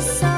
the.